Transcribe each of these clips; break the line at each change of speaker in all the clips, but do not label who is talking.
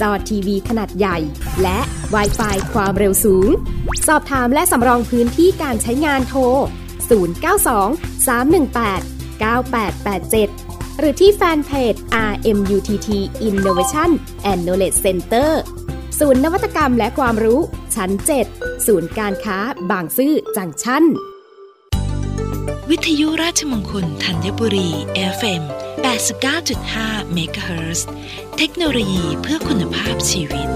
จอทีวีขนาดใหญ่ และ w i ไฟความเร็วสูง สอบถามและสำรองพื้นที่การใช้งานโทร 092 318 9887 หรือที่แฟนเพจ RMUTT Innovation and Knowledge Center ศูนย์นวัตกรรมและความรู้ชั้น 7 ศูนย์การค้าบางซื่อจังชั้น
วิทยุราชมงคลธัญบุรี FM 89.5 MHz เทคโนโลยีเพื่อคุณภาพชีวิต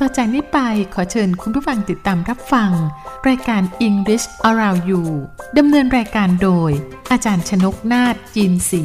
ต่อจากนี้ไปขอเชิญคุณผู้ฟังติดตามรับฟัง รายการ English Around You ดำเนินรายการโดย อาจารย์ชนกนาฏจีนศรี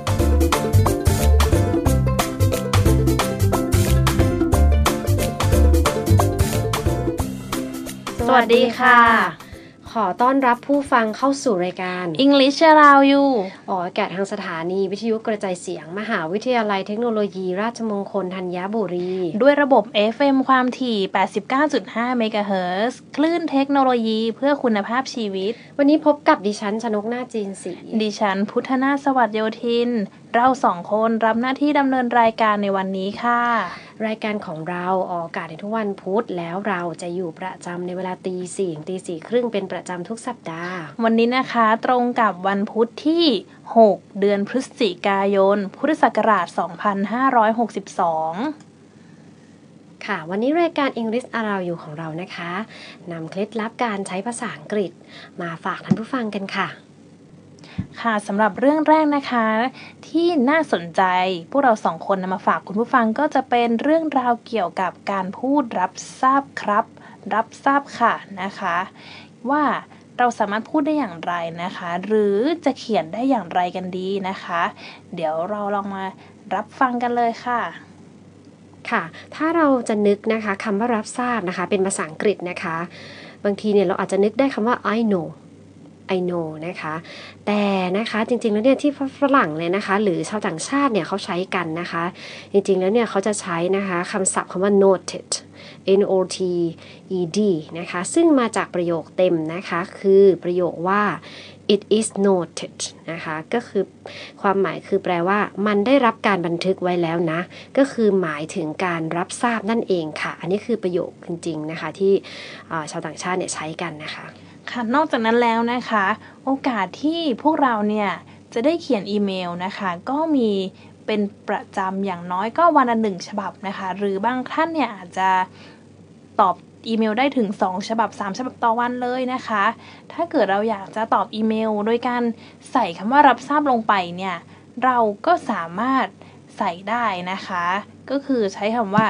วัสดีค่ะ ขอต้อนรับผู้ฟังเข้าสู่รายการ
English Around You
ออกอากาศทางสถานีวิทยุกระจายเสียง มหาวิทยาลัยเทคโนโลยีราชมงคลธัญบุรี
ด้วยระบบ FM ความถี่ 89.5 เมกะเฮิรตซ์คลื่นเทคโนโลยีเพื่อคุณภาพชีวิต
วันนี้พบกับดิฉันชนกหน้าจีนสี
ดิฉันพุทธนาถสวัสดโยธิน เราสองคนรับหน้าที่ดำเนินรายการในวันนี้ค่ะ
รายการของเราออกอากาศในทุกวันพุธแล้วเราจะอยู่ประจำในเวลาตีสี่ตีสี่ครึ่งเป็นประจำทุกสัปดาห์
วันนี้นะคะตรงกับวันพุธที่ 6 เดือนพฤศจิกายน พุทธศักราช 2562
ค่ะวันนี้รายการ English Around You ของเรานะคะนำเคล็ดลับการใช้ภาษาอังกฤษ มาฝากท่านผู้ฟังกันค่ะ
ค่ะสำหรับเรื่องแรกนะคะ ที่น่าสนใจพวกเราสองคนนำมาฝากคุณผู้ฟังก็จะเป็นเรื่องราวเกี่ยวกับการพูดรับทราบครับ รับทราบค่ะนะคะ ว่าเราสามารถพูดได้อย่างไรนะคะ หรือจะเขียนได้อย่างไรกันดีนะคะ เดี๋ยวเราลองมารับฟังกันเลยค่ะ
ค่ะถ้าเราจะนึกนะคะคำว่ารับทราบนะคะ เป็นภาษาอังกฤษนะคะ บางทีเนี่ยเราอาจจะนึกได้คำว่า I know I know นะคะ แต่นะคะจริงๆแล้วเนี่ยที่ฝรั่งเลยนะคะ หรือชาวต่างชาติเนี่ยเขาใช้กันนะคะ จริงๆแล้วเนี่ยเขาจะใช้นะคะคำศัพท์คำว่า noted N O T E D นะคะ ซึ่งมาจากประโยคเต็มนะคะ คือประโยคว่า it is noted นะคะ ก็คือความหมายคือแปลว่า มันได้รับการบันทึกไว้แล้วนะ ก็คือหมายถึงการรับทราบนั่นเองค่ะ อันนี้คือประโยคจริงๆนะคะ ที่ชาวต่างชาติเนี่ยใช้กันนะคะ
ค่ะนอกจากนั้นแล้วนะคะ โอกาสที่พวกเราเนี่ยจะได้เขียนอีเมลนะคะ ก็มีเป็นประจำอย่างน้อยก็วันละหนึ่งฉบับนะคะ หรือบางท่านเนี่ยอาจจะตอบอีเมลได้ถึง 2 ฉบับ 3 ฉบับต่อวันเลยนะคะ ถ้าเกิดเราอยากจะตอบอีเมล โดยการใส่คำว่ารับทราบลงไปเนี่ย เราก็สามารถใส่ได้นะคะ ก็คือใช้คำว่า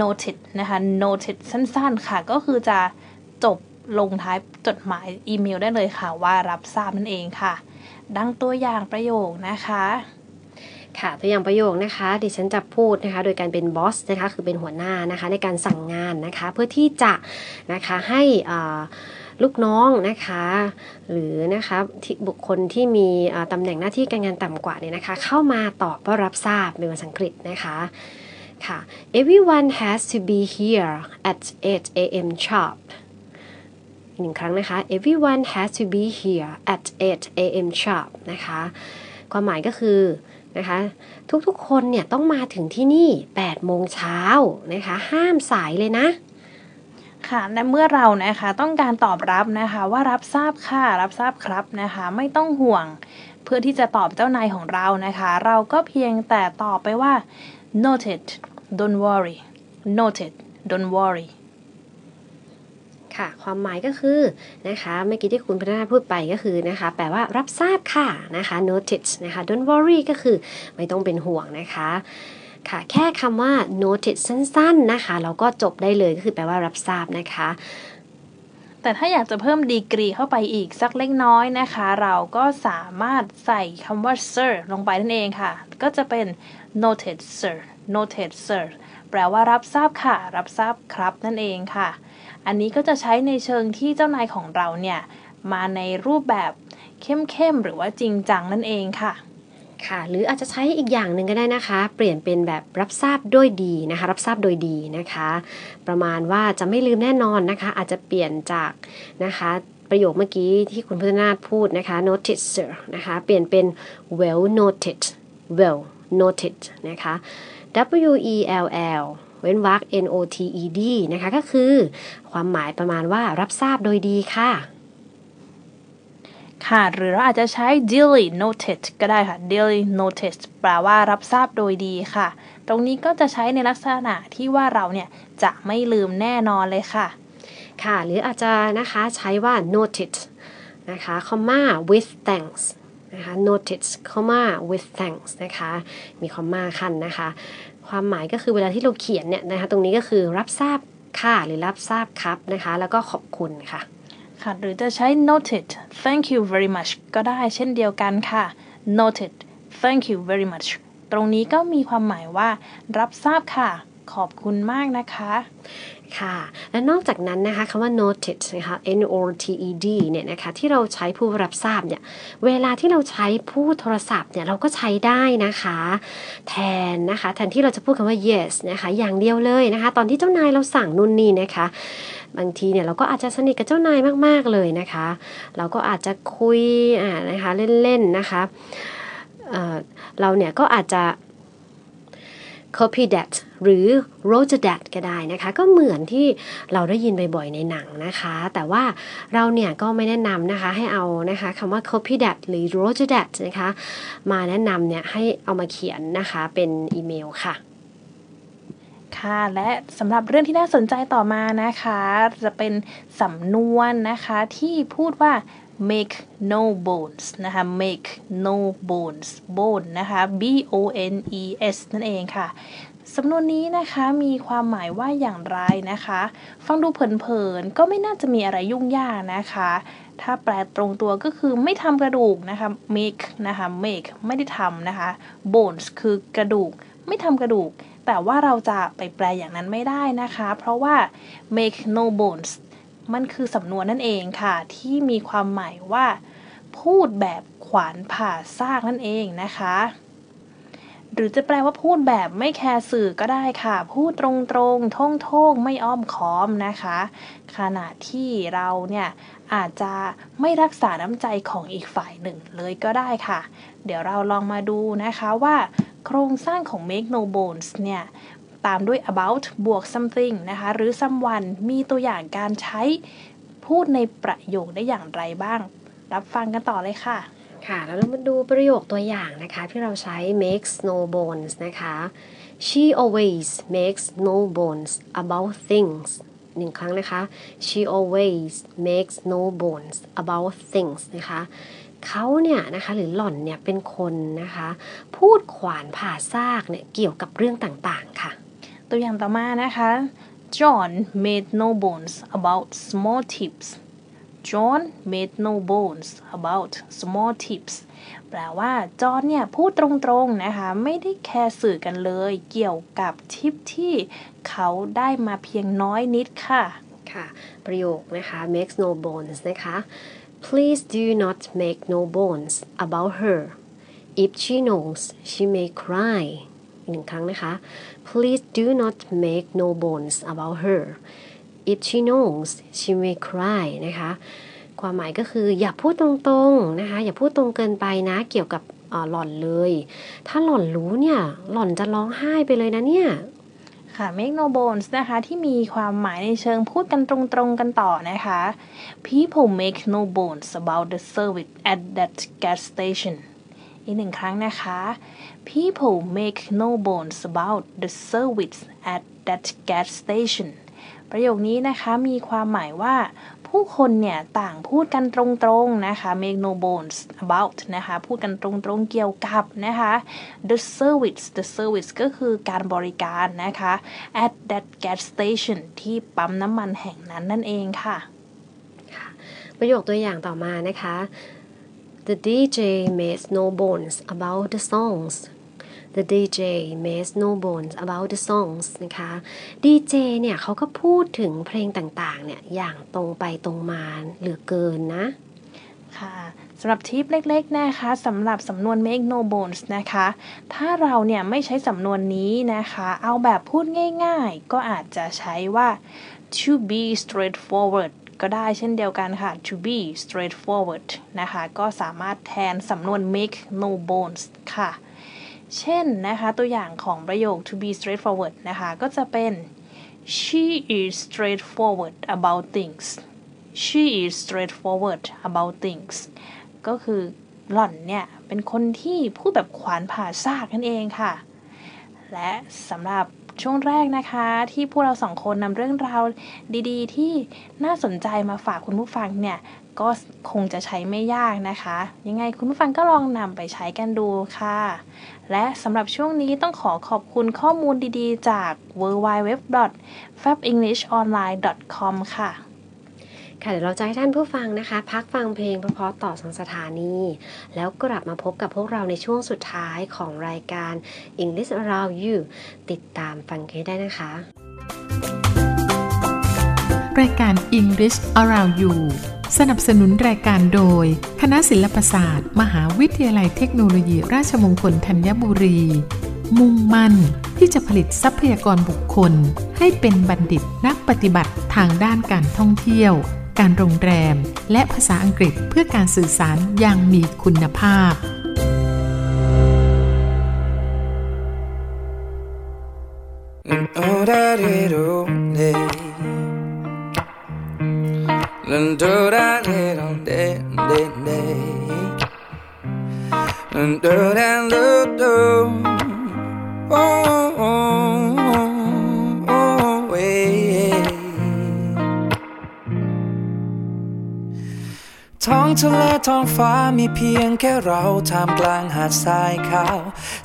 noted นะคะ noted สั้นๆค่ะ ก็คือจะจบ ลงท้ายจดหมายอีเมลได้เลยค่ะว่ารับทราบนั่นเองค่ะ ดังตัวอย่างประโยคนะคะ
ค่ะตัวอย่างประโยคนะคะดิฉันจะพูดนะคะ โดยการเป็นบอสนะคะคือเป็นหัวหน้านะคะในการสั่งงานนะคะ เพื่อที่จะนะคะให้ลูกน้องนะคะ หรือนะคะบุคคลที่มีตำแหน่งหน้าที่การงานต่ำกว่าเนี่ยนะคะ เข้ามาตอบว่ารับทราบเป็นภาษาอังกฤษนะคะค่ะ everyone has to be here at 8 a.m. sharp หนึ่งครั้งนะคะ everyone has to be here at 8 a.m. sharp นะคะ ความหมายก็คือนะคะทุกๆคนเนี่ยต้องมาถึงที่นี่ 8 โมงเช้านะคะห้ามสายเลยนะ
ค่ะและเมื่อเรานะคะต้องการตอบรับนะคะว่ารับทราบค่ะรับทราบครับนะคะไม่ต้องห่วงเพื่อที่จะตอบเจ้านายของเรานะคะ เราก็เพียงแต่ตอบไปว่า noted don't worry noted don't worry
ค่ะ ความหมายก็คือนะคะเมื่อกี้ที่คุณพัฒนาพูดไปก็คือนะคะแปลว่ารับทราบค่ะนะคะ notice นะคะ don't worry ก็คือไม่ต้องเป็นห่วงนะคะค่ะแค่คำว่า notice สั้น ๆนะคะเราก็จบได้เลยก็คือแปลว่ารับทราบนะคะ
แต่ถ้าอยากจะเพิ่มดีกรีเข้าไปอีกสักเล็กน้อยนะคะ เราก็สามารถใส่คำว่า sir ลงไปนั่นเองค่ะ ก็จะเป็น noted sir noted sir แปลว่ารับทราบค่ะ รับทราบครับนั่นเองค่ะ อันนี้ก็จะใช้ในเชิงที่เจ้านายของเราเนี่ยมาในรูปแบบเข้มๆหรือว่าจริงจังนั่นเองค่ะ
ค่ะหรืออาจจะใช้อีกอย่างหนึ่งก็ได้นะคะ เปลี่ยนเป็นแบบรับทราบด้วยดีนะคะ รับทราบโดยดีนะคะ ประมาณว่าจะไม่ลืมแน่นอนนะคะ อาจจะเปลี่ยนจากนะคะประโยคเมื่อกี้ที่คุณพัฒนาพูดนะคะ noted sir นะคะเปลี่ยนเป็น well noted well noted นะคะ W E L L เว้นวรรค N O T E D นะคะก็คือ ความหมายประมาณว่ารับทราบโดยดีค่ะ
ค่ะ หรือเราอาจจะใช้ daily noted ก็ได้ค่ะ daily noted แปลว่ารับทราบโดยดีค่ะ ตรงนี้ก็จะใช้ในลักษณะที่ว่าเราเนี่ย จะไม่ลืมแน่นอนเลยค่ะ
ค่ะ หรืออาจจะนะคะใช้ว่า noted นะคะ comma with thanks นะคะ noted comma with thanks นะคะ มีคอมมาขั้นนะคะ ความหมายก็คือเวลาที่เราเขียนเนี่ยนะคะ ตรงนี้ก็คือรับทราบค่ะหรือรับทราบครับนะคะ แล้วก็ขอบคุณค่ะ
ค่ะ หรือจะใช้ noted thank you very much ก็ได้เช่นเดียวกันค่ะ noted thank you very much ตรงนี้ก็มีความหมายว่า รับทราบค่ะ ขอบคุณมากนะคะ
ค่ะ และนอกจากนั้นนะคะคำว่า noted นะคะ n o t e d เนี่ยนะคะที่เราใช้ผู้รับทราบเนี่ยเวลาที่เราใช้ผู้โทรศัพท์เนี่ยเราก็ใช้ได้นะคะ แทนนะคะแทนที่เราจะพูดคำว่า yes นะคะอย่างเดียวเลยนะคะ ตอนที่เจ้านายเราสั่งนู่นนี่นะคะบางทีเนี่ยเราก็อาจจะสนิทกับเจ้านายมาก ๆ เลยนะคะ เราก็อาจจะคุยอ่านะคะเล่น ๆ นะคะเเราเนี่ยก็อาจจะ copy that หรือ roger that ก็ได้นะคะ ก็เหมือนที่เราได้ยินบ่อยๆในหนังนะคะ แต่ว่าเราเนี่ยก็ไม่แนะนำนะคะให้เอานะคะคำว่า copy that หรือ roger that นะคะมาแนะนำเนี่ยให้เอามาเขียนนะคะเป็นอีเมลค่ะ
ค่ะและสำหรับเรื่องที่น่าสนใจต่อมานะคะ จะเป็นสำนวนนะคะที่พูดว่า make no bones นะคะ make no bones bone นะคะ b o n e s นั่นเองค่ะสำนวนนี้นะคะมีความหมายว่าอย่างไรนะคะ ฟังดูเผินๆก็ไม่น่าจะมีอะไรยุ่งยากนะคะ ถ้าแปลตรงตัวก็คือไม่ทำกระดูกนะคะ make นะคะ make ไม่ได้ทำนะคะ bones คือกระดูก ไม่ทำกระดูก แต่ว่าเราจะไปแปลอย่างนั้นไม่ได้นะคะ เพราะว่า make no bones มันคือสำนวนนั่นเองค่ะ ที่มีความหมายว่า พูดแบบขวานผ่าซากนั่นเองนะคะ หรือจะแปลว่าพูดแบบไม่แคร์สื่อก็ได้ค่ะ พูดตรงๆท่องทงไม่อ้อมค้อมนะคะ ขณะที่เราเนี่ยอาจจะไม่รักษาน้ำใจของอีกฝ่ายหนึ่งเลยก็ได้ค่ะ เดี๋ยวเราลองมาดูนะคะว่า โครงสร้างของ make no bones เนี่ย ตามด้วย about บวก something นะคะหรือ someone มีตัวอย่างการใช้พูดในประโยคได้อย่างไรบ้าง รับฟังกันต่อเลยค่ะ
ค่ะ แล้วเรามาดูประโยคตัวอย่างนะคะ ที่เราใช้ makes no bones นะคะ she always makes no bones about things หนึ่งครั้งนะคะ she always makes no bones about things นะคะเขาเนี่ยนะคะหรือหล่อนเนี่ยเป็นคนนะคะ พูดขวานผ่าซากเนี่ยเกี่ยวกับเรื่องต่างๆค่ะ
ตัวอย่างต่อมานะคะ John made no bones about small tips John made no bones about small tips แปลว่าจอห์นเนี่ยพูดตรงๆนะคะ ไม่ได้แคร์สื่อกันเลย เกี่ยวกับทิปที่เขาได้มาเพียงน้อยนิดค่ะ
ค่ะ ประโยคนะคะ makes no bones นะคะ please do not make no bones about her if she knows she may cry อีกหนึ่งครั้งนะคะ please do not make no bones about her if she knows she may cry นะคะ ความหมายก็คืออย่าพูดตรงๆนะคะ อย่าพูดตรงเกินไปนะเกี่ยวกับหล่อนเลย ถ้าหล่อนรู้เนี่ย หล่อนจะร้องไห้ไปเลยนะเนี่ย
ค่ะ make no bones นะคะที่มีความหมายในเชิงพูดกันตรงๆกันต่อนะคะ people make no bones about the service at that gas station อีกหนึ่งครั้งนะคะ people make no bones about the service at that gas station ประโยคนี้นะคะมีความหมายว่าผู้คนเนี่ยต่างพูดกันตรงๆนะคะ make no bones about นะคะพูดกันตรงๆเกี่ยวกับนะคะ the service the service ก็คือการบริการนะคะ at that gas station ที่ปั๊มน้ำมันแห่งนั้นนั่นเองค่ะ
ประโยคตัวอย่างต่อมานะคะ The DJ makes no bones about the songs The DJ makes no bones about the songs นะคะ DJ เนี่ยเขาก็พูดถึงเพลงต่างๆ เนี่ย อย่างตรงไปตรงมาเหลือเกินนะ
ค่ะสำหรับทิปเล็ก ๆ นะคะสำหรับสำนวน make no bones นะคะ ถ้าเราเนี่ยไม่ใช้สำนวนนี้นะคะ เอาแบบพูดง่ายๆ ก็อาจจะใช้ว่า to be straightforward ก็ได้เช่นเดียวกันค่ะ to be straightforward นะคะ ก็สามารถแทนสำนวน make no bones ค่ะ เช่นนะคะตัวอย่างของประโยค to be straightforward นะคะก็จะเป็น she is straightforward about things she is straightforward about things ก็คือหล่อนเนี่ยเป็นคนที่พูดแบบขวานผ่าซากนั่นเองค่ะ และสำหรับ ช่วงแรกนะคะ ที่พวกเราสองคนนำเรื่องราวดีๆ ที่น่าสนใจมาฝากคุณผู้ฟังเนี่ยก็คงจะใช้ไม่ยากนะคะ ยังไงคุณผู้ฟังก็ลองนำไปใช้กันดูค่ะ และสำหรับช่วงนี้ต้องขอขอบคุณข้อมูลดีๆ จาก w w w f a b e n g l i s h o n l i n e c o m ค่ะ
ค่ะเดี๋ยวเราจะให้ท่านผู้ฟังนะคะ พักฟังเพลงเพราะๆต่อสังสถานี แล้วกลับมาพบกับพวกเราในช่วงสุดท้ายของรายการ English Around You ติดตามฟังกันได้นะคะ
รายการ English Around You สนับสนุนรายการโดย คณะศิลปศาสตร์ มหาวิทยาลัยเทคโนโลยีราชมงคลธัญบุรี มุ่งมั่นที่จะผลิตทรัพยากรบุคคล ให้เป็นบัณฑิตนักปฏิบัติทางด้านการท่องเที่ยว การโรงแรม และภาษาอังกฤษเพื่อการสื่อสารอย่างมีคุณภาพ
ท้ ทะเลท้องฟ้ามีเพียงแค่เราท่ามกลางหาดทรายขาว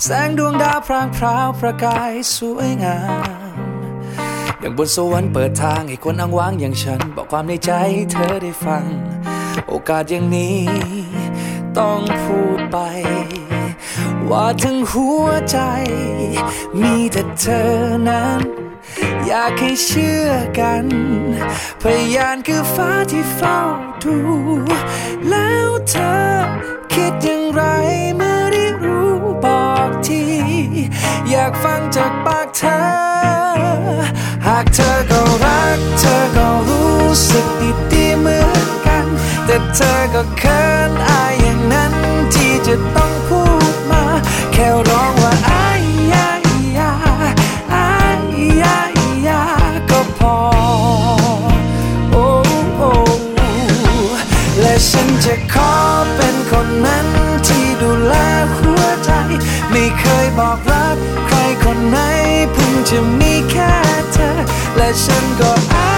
แสงดวงดาวพรางพราวประกายสวยงามอย่างบนสวรรค์เปิดทางให้คนอ้างว้างอย่างฉัน บอกความในใจใเธอได้ฟัง โอกาสอย่างนี้ ต้องพูดไป ว่าทั้งหัวใจ มีแต่เธอนั้น อยากให้เชื่อกัน พยานคือฟ้าที่เฝ้าดู แล้วเธอคิดอย่างไรเมื่อได้รู้บอกที อยากฟังจากปากเธอ หากเธอก็รัก เธอก็รู้สึกดีๆเหมือนกัน แต่เธอก็เขินอายอย่างนั้นที่จะต้องพูดมา แค่ร้องว่าอาย ฉันจะขอเป็นคนนั้นที่ดูแลหัวใจ ไม่เคยบอกรักใครคนไหนเพิ่งจะมีแค่เธอ และฉันก็อา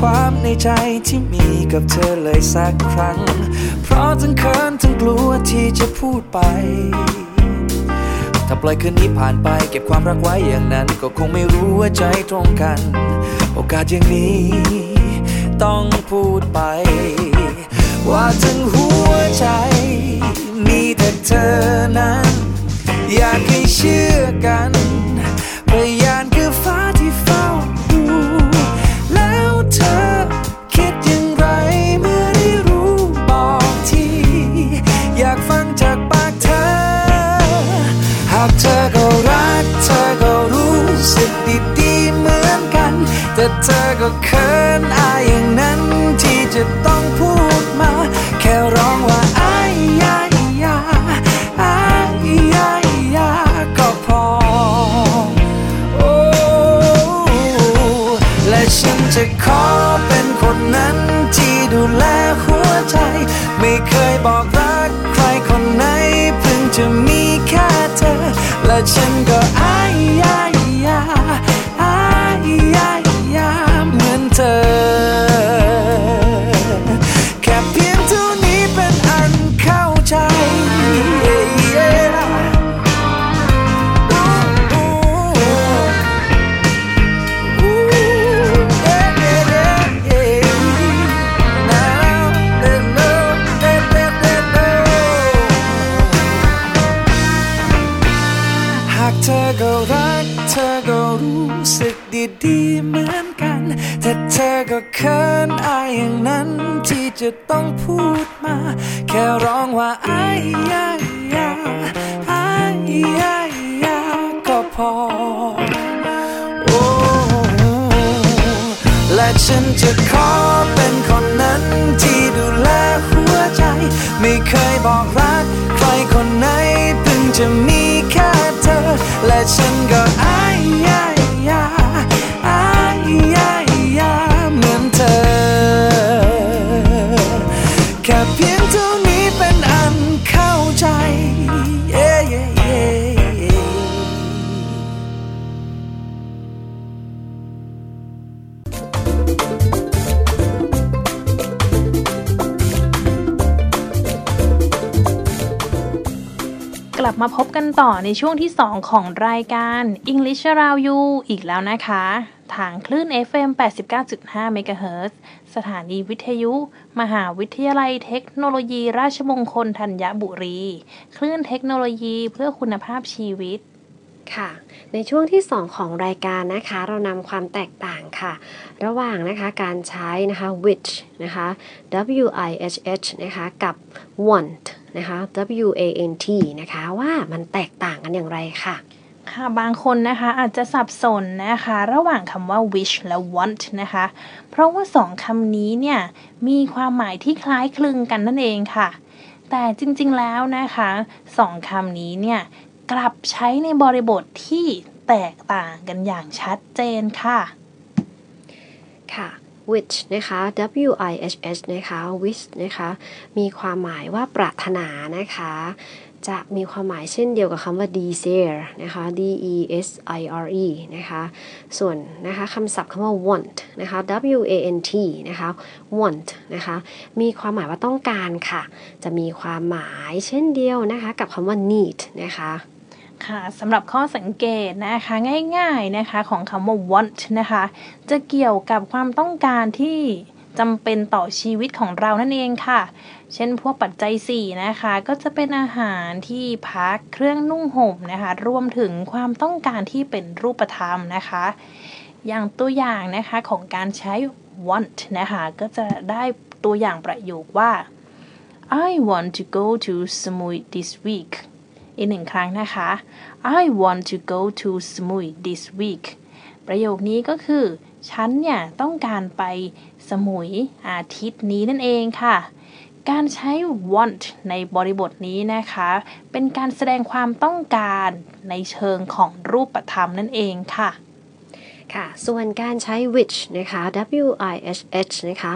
ความในใจที่มีกับเธอเลยสักครั้ง เพราะทั้งเขินทั้งกลัวที่จะพูดไป ถ้าปล่อยคืนนี้ผ่านไป เก็บความรักไว้อย่างนั้น ก็คงไม่รู้ว่าใจตรงกัน โอกาสอย่างนี้ ต้องพูดไป ว่าทั้งหัวใจ มีแต่เธอนั้น อยากให้เชื่อกัน เธอก็เขินอายอย่างนั้นที่จะต้องพูดมา แค่ร้องว่าอายยายาอายยายาก็พอ โอ้ และฉันจะขอเป็นคนนั้นที่ดูแลหัวใจ ไม่เคยบอกรักใครคนไหน เพิ่งจะมีแค่เธอ และฉันก็อายยาย เเกินอายอย่างนั้นที่จะต้องพูดมา แค่ร้องว่าอายยายาอายยายาก็พอ โอ้และฉันจะขอเป็นคนนั้นที่ดูแลหัวใจ ไม่เคยบอกรัก ใครคนไหนเพิ่งจะมีแค่เธอ และฉันก็
มาพบกันต่อในช่วงที่ 2 ของรายการ English Around You อีกแล้วนะคะ ทางคลื่น FM 89.5 MHz สถานีวิทยุ มหาวิทยาลัยเทคโนโลยีราชมงคลธัญบุรี คลื่นเทคโนโลยีเพื่อคุณภาพชีวิต
ค่ะ ในช่วงที่ 2 ของรายการนะคะ เรานำความแตกต่างค่ะ ระหว่างนะคะการใช้นะคะ which นะคะ w i h h นะคะกับ want นะคะ w a n t นะคะว่ามันแตกต่างกันอย่างไรค่ะ
ค่ะบางคนนะคะอาจจะสับสนนะคะระหว่างคำว่า wish และ want นะคะ เพราะว่าสองคำนี้เนี่ยมีความหมายที่คล้ายคลึงกันนั่นเองค่ะ แต่จริงๆแล้วนะคะสองคำนี้เนี่ย กลับใช้ในบริบทที่แตกต่างกันอย่างชัดเจนค่ะ
ค่ะ which นะคะ w i h h นะคะ wish นะคะ มีความหมายว่าปรารถนานะคะ จะมีความหมายเช่นเดียวกับคำว่า desire นะคะ d e s i r e นะคะ ส่วนนะคะคำศัพท์คำว่า want นะคะ w a n t นะคะ want นะคะ มีความหมายว่าต้องการค่ะ จะมีความหมายเช่นเดียวนะคะ กับคำว่า need นะคะ
ค่ะสำหรับข้อสังเกตนะคะง่ายๆนะคะของคำว่า want นะคะ จะเกี่ยวกับความต้องการที่จำเป็นต่อชีวิตของเรานั่นเองค่ะ เช่นพวกปัจจัย 4 นะคะ ก็จะเป็นอาหารที่พักเครื่องนุ่งห่มนะคะ รวมถึงความต้องการที่เป็นรูปธรรมนะคะ อย่างตัวอย่างนะคะของการใช้ want นะคะก็จะได้ตัวอย่างประโยคว่า I want to go to Samui this week อีกหนึ่งครั้งนะคะ I want to go to Samui this week ประโยคนี้ก็คือ ฉันเนี่ย ต้องการไปสมุยอาทิตย์นี้นั่นเองค่ะ การใช้ want ในบริบทนี้นะคะ เป็นการแสดงความต้องการในเชิงของรูปธรรมนั่นเองค่ะ
ค่ะ ส่วนการใช้ which นะคะ w i h h นะคะ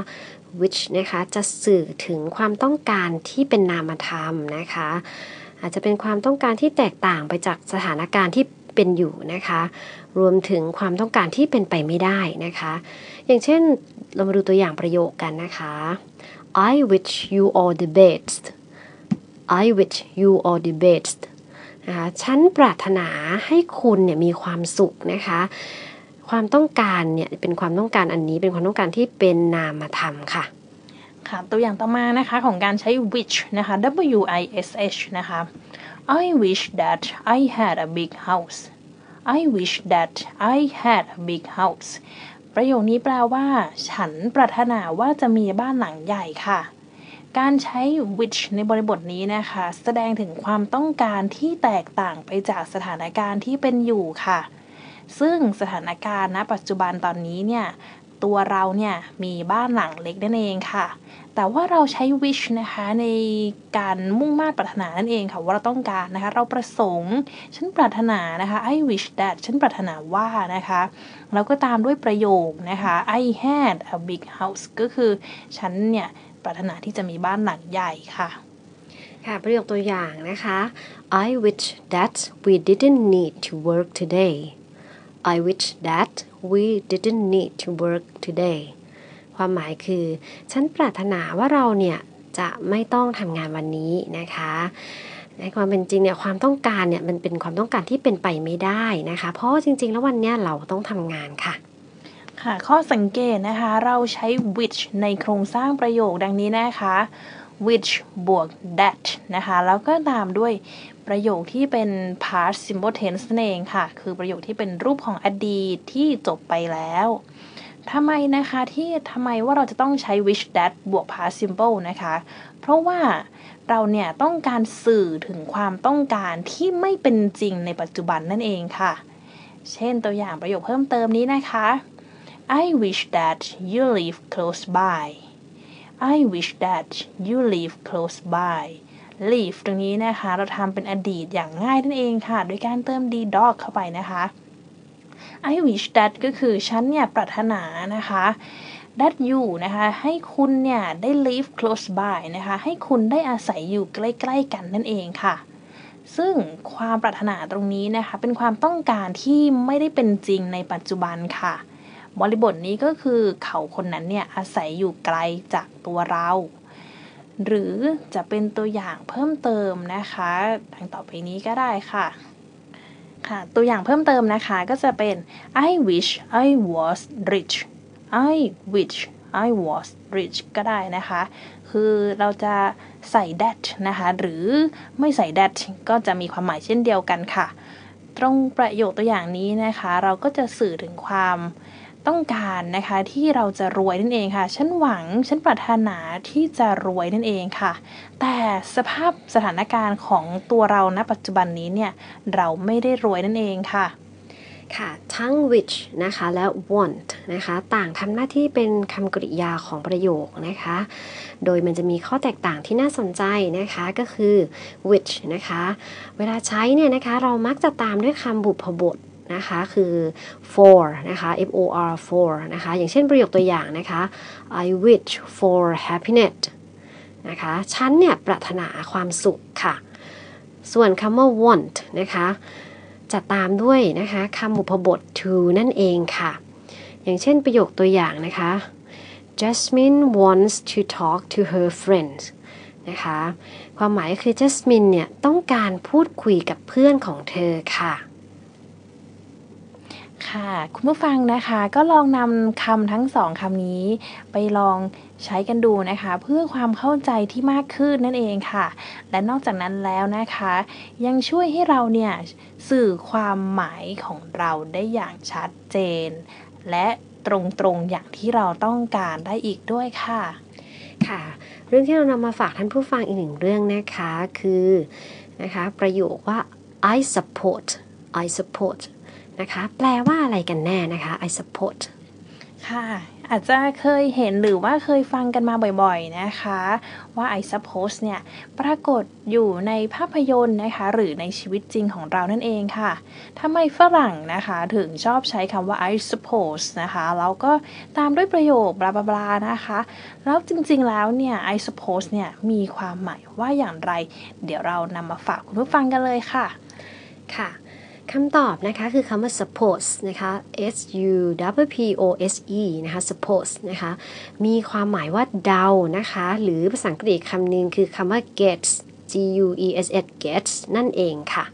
which นะคะ จะสื่อถึงความต้องการที่เป็นนามธรรมนะคะ อาจจะเป็นความต้องการที่แตกต่างไปจากสถานการณ์ที่เป็นอยู่นะคะ รวมถึงความต้องการที่เป็นไปไม่ได้นะคะ อย่างเช่นเรามาดูตัวอย่างประโยคกันนะคะ I wish you all the best I wish you all the best นะคะฉันปรารถนาให้คุณเนี่ยมีความสุขนะคะ ความต้องการเนี่ยเป็นความต้องการอันนี้เป็นความต้องการที่เป็นนามธรรมค่ะ
ค่ะตัวอย่างต่อมานะคะของการใช้ which นะคะ w i s h นะคะ I wish that I had a big house I wish that I had a big house ประโยคนี้แปลว่า ฉันปรารถนาว่าจะมีบ้านหลังใหญ่ค่ะ การใช้ which ในบริบทนี้นะคะ แสดงถึงความต้องการที่แตกต่างไปจากสถานการณ์ที่เป็นอยู่ค่ะ ซึ่งสถานการณ์ณปัจจุบันตอนนี้เนี่ย ตัวเราเนี่ยมีบ้านหลังเล็กนั่นเองค่ะ แต่ว่าเราใช้ wish นะคะในการมุ่งมา่ปรารถนานั่นเองค่ะว่าเราต้องการนะคะ เราประสงค์ฉันปรารถนานะคะ I wish that ฉันปรารถนาว่านะคะแล้วก็ตามด้วยประโยคนะคะ I had a big house ก็คือฉันเนี่ยปรารถนาที่จะมีบ้านหลังใหญ่ค่ะ
ค่ะประโยคตัวอย่างนะคะ I wish that we didn't need to work today I wish that we didn't need to work today ความหมายคือ ฉันปรารถนาว่าเราเนี่ย จะไม่ต้องทำงานวันนี้นะคะ ในความเป็นจริงเนี่ยความต้องการเนี่ยมันเป็นความต้องการที่เป็นไปไม่ได้นะคะ เพราะจริง ๆ แล้ววันนี้เราต้องทำงานค่ะ
ค่ะ ข้อสังเกตนะคะ เราใช้ which ในโครงสร้างประโยคดังนี้นะคะ which บวก that นะคะ แล้วก็ตามด้วย ประโยคที่เป็น past simple tense นั่นเองค่ะ คือประโยคที่เป็นรูปของอดีตที่จบไปแล้วทำไมนะคะที่ทำไมว่าเราจะต้องใช้ wish that บวก past simple นะคะ เพราะว่าเราเนี่ยต้องการสื่อถึงความต้องการที่ไม่เป็นจริงในปัจจุบันนั่นเองค่ะ เช่นตัวอย่างประโยคเพิ่มเติมนี้นะคะ I wish that you live close by I wish that you live close by live ตรงนี้นะคะ เราทำเป็นอดีตอย่างง่ายนั่นเองค่ะ โดยการเติม d dog เข้าไปนะคะ I wish that ก็คือฉันเนี่ยปรารถนานะคะ that you นะคะ ให้คุณเนี่ยได้ live close by นะคะ ให้คุณได้อาศัยอยู่ใกล้ๆกันนั่นเองค่ะซึ่งความปรารถนาตรงนี้นะคะ เป็นความต้องการที่ไม่ได้เป็นจริงในปัจจุบันค่ะบริบทนี้ก็คือเขาคนนั้นเนี่ยอาศัยอยู่ไกลจากตัวเรา หรือจะเป็นตัวอย่างเพิ่มเติมนะคะดังต่อไปนี้ก็ได้ค่ะค่ะ ตัวอย่างเพิ่มเติมนะคะก็จะเป็น I wish I was rich I wish I was rich ก็ได้นะคะ คือเราจะใส่ that นะคะ หรือไม่ใส่ that ก็จะมีความหมายเช่นเดียวกันค่ะ ตรงประโยคตัวอย่างนี้นะคะ เราก็จะสื่อถึงความ ต้องการนะคะที่เราจะรวยนั่นเองค่ะ ฉันหวังฉันปรารถนาที่จะรวยนั่นเองค่ะ แต่สภาพสถานการณ์ของตัวเราณปัจจุบันนี้เนี่ยเราไม่ได้รวยนั่นเองค่ะ
ค่ะทั้ง which นะคะและ want นะคะต่างทำหน้าที่เป็นคำกริยาของประโยคนะคะ โดยมันจะมีข้อแตกต่างที่น่าสนใจนะคะก็คือ which นะคะ เวลาใช้เนี่ยนะคะเรามักจะตามด้วยคำบุพบท นะคะคือ for นะคะ F O R for นะคะอย่างเช่นประโยคตัวอย่างนะคะ I wish for happiness นะคะฉันเนี่ยปรารถนาความสุขค่ะ ส่วนคำว่า want นะคะจะตามด้วยนะคะคำบุพบท to นั่นเองค่ะ อย่างเช่นประโยคตัวอย่างนะคะ Jasmine wants to talk to her friends นะคะความหมายคือ Jasmine เนี่ยต้องการพูดคุยกับเพื่อนของเธอค่ะ
ค่ะ คุณผู้ฟังนะคะก็ลองนำคำทั้งสองคำนี้ ไปลองใช้กันดูนะคะ เพื่อความเข้าใจที่มากขึ้นนั่นเองค่ะ และนอกจากนั้นแล้วนะคะ ยังช่วยให้เราเนี่ยสื่อความหมายของเราได้อย่างชัดเจน และตรงๆอย่างที่เราต้องการได้อีกด้วยค่ะ
ค่ะ เรื่องที่เรานำมาฝากท่านผู้ฟังอีกหนึ่งเรื่องนะคะคือนะคะประโยคว่า I support I support นะคะ แปลว่าอะไรกันแน่นะคะ I support
ค่ะอาจจะเคยเห็นหรือว่าเคยฟังกันมาบ่อยๆนะคะ ว่า I suppose เนี่ย ปรากฏอยู่ในภาพยนตร์นะคะ หรือในชีวิตจริงของเรานั่นเองค่ะทำไมฝรั่งนะคะ ถึงชอบใช้คำว่า I suppose นะคะแล้วก็ตามด้วยประโยคบลาบลานะคะ แล้วจริงๆแล้วเนี่ย I suppose เนี่ย มีความหมายว่าอย่างไร เดี๋ยวเรานำมาฝากคุณผู้ฟังกันเลยค่ะ
ค่ะ คำตอบนะคะคือคำว่า suppose นะคะ S U P O S E นะคะ suppose นะคะมีความหมายว่าเดานะคะ หรือภาษาอังกฤษคำหนึ่งคือคำว่า gets G U E S S gets นั่นเองค่ะ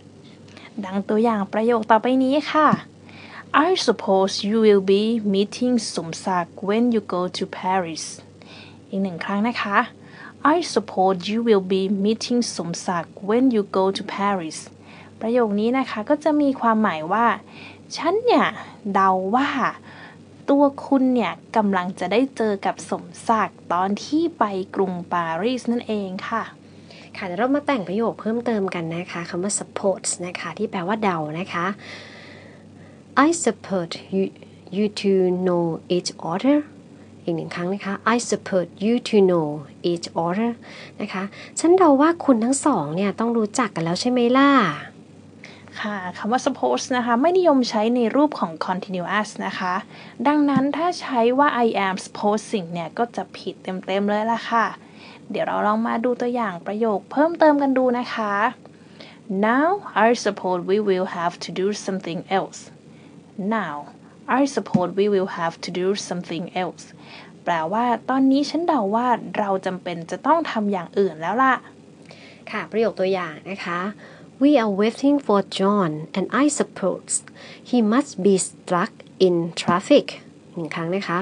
ดังตัวอย่างประโยคต่อไปนี้ค่ะ I suppose you will be meeting สมศักดิ์ when you go to Paris อีกหนึ่งครั้งนะคะ I suppose you will be meeting สมศักดิ์ when you go to Paris ประโยคนี้นะคะก็จะมีความหมายว่า ฉันเนี่ยเดาว่าตัวคุณเนี่ยกำลังจะได้เจอกับสมศักดิ์ตอนที่ไปกรุงปารีสนั่นเองค่ะ
ค่ะเดี๋ยวเรามาแต่งประโยคเพิ่มเติมกันนะคะคำว่า support นะคะ ที่แปลว่าเดานะคะ I support you you to know each other อีกหนึ่งครั้งนะคะ I support you to know each other นะคะ ฉันเดาว่าคุณทั้งสองเนี่ยต้องรู้จักกันแล้วใช่ไหมล่ะ
ค่ะคำว่า suppose นะคะ ไม่นิยมใช้ในรูปของ continuous นะคะ ดังนั้นถ้าใช้ว่า I am supposing เนี่ย ก็จะผิดเต็มๆเลยล่ะค่ะ เดี๋ยวเราลองมาดูตัวอย่างประโยคเพิ่มเติมกันดูนะคะ now I suppose we will have to do something else now I suppose we will have to do something else แปลว่าตอนนี้ฉันเดาว่าเราจำเป็นจะต้องทำอย่างอื่นแล้วล่ะ
ค่ะ ประโยคตัวอย่างนะคะ We are waiting for John and I suppose he must be stuck in traffic หนึ่งครั้งนะคะ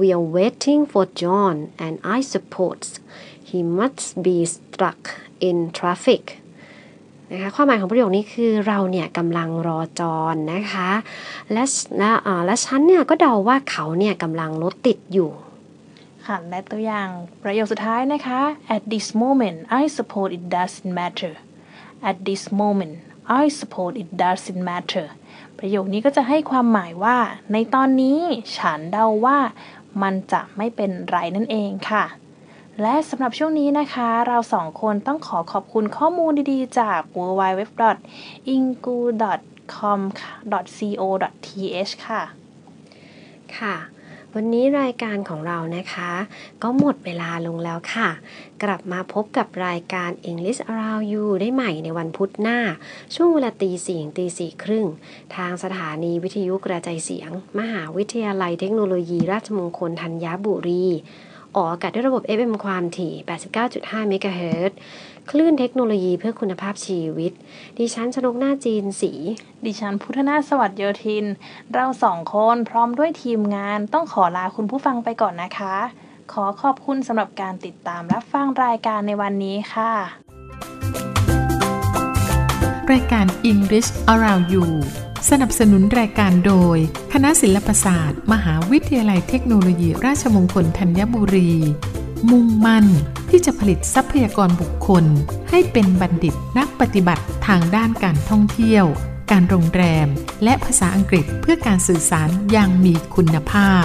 We are waiting for John and I suppose he must be stuck in traffic นะคะความหมายของประโยคนี้คือเราเนี่ยกำลังรอจอนนะคะ และและและฉันเนี่ยก็เดาว่าเขาเนี่ยกำลังรถติดอยู่
ค่ะและตัวอย่างประโยคสุดท้ายนะคะ At this moment I suppose it doesn't matter at this moment I suppose it doesn't matter ประโยคนี้ก็จะให้ความหมายว่า ในตอนนี้ฉันเดาว่ามันจะไม่เป็นไรนั่นเองค่ะ และสำหรับช่วงนี้นะคะ เราสองคนต้องขอขอบคุณข้อมูลดีๆ จาก www.ingu.com.co.th ค่ะ
ค่ะ วันนี้รายการของเรานะคะ ก็หมดเวลาลงแล้วค่ะ กลับมาพบกับรายการ English Around You ได้ใหม่ในวันพุธหน้า ช่วงเวลาตีสี่ตีสี่ครึ่ง ทางสถานีวิทยุกระจายเสียง มหาวิทยาลัยเทคโนโลยี ราชมงคลธัญบุรี ออกอากาศด้วยระบบ FM ความถี่ 89.5 เมกะเฮิรตซ์ คลื่นเทคโนโลยีเพื่อคุณภาพชีวิต ดิฉันชนกหน้าจีนสี
ดิฉันพุทธนาสวัสดิ์โยธิน เราสองคนพร้อมด้วยทีมงานต้องขอลาคุณผู้ฟังไปก่อนนะคะ ขอขอบคุณสำหรับการติดตามรับฟังรายการในวันนี้ค่ะ
รายการ English Around You สนับสนุนรายการโดย คณะศิลปศาสตร์ มหาวิทยาลัยเทคโนโลยีราชมงคลธัญบุรี มุ่งมั่นที่จะผลิตทรัพยากรบุคคล ให้เป็นบัณฑิตนักปฏิบัติทางด้านการท่องเที่ยว การโรงแรม และภาษาอังกฤษเพื่อการสื่อสารอย่างมีคุณภาพ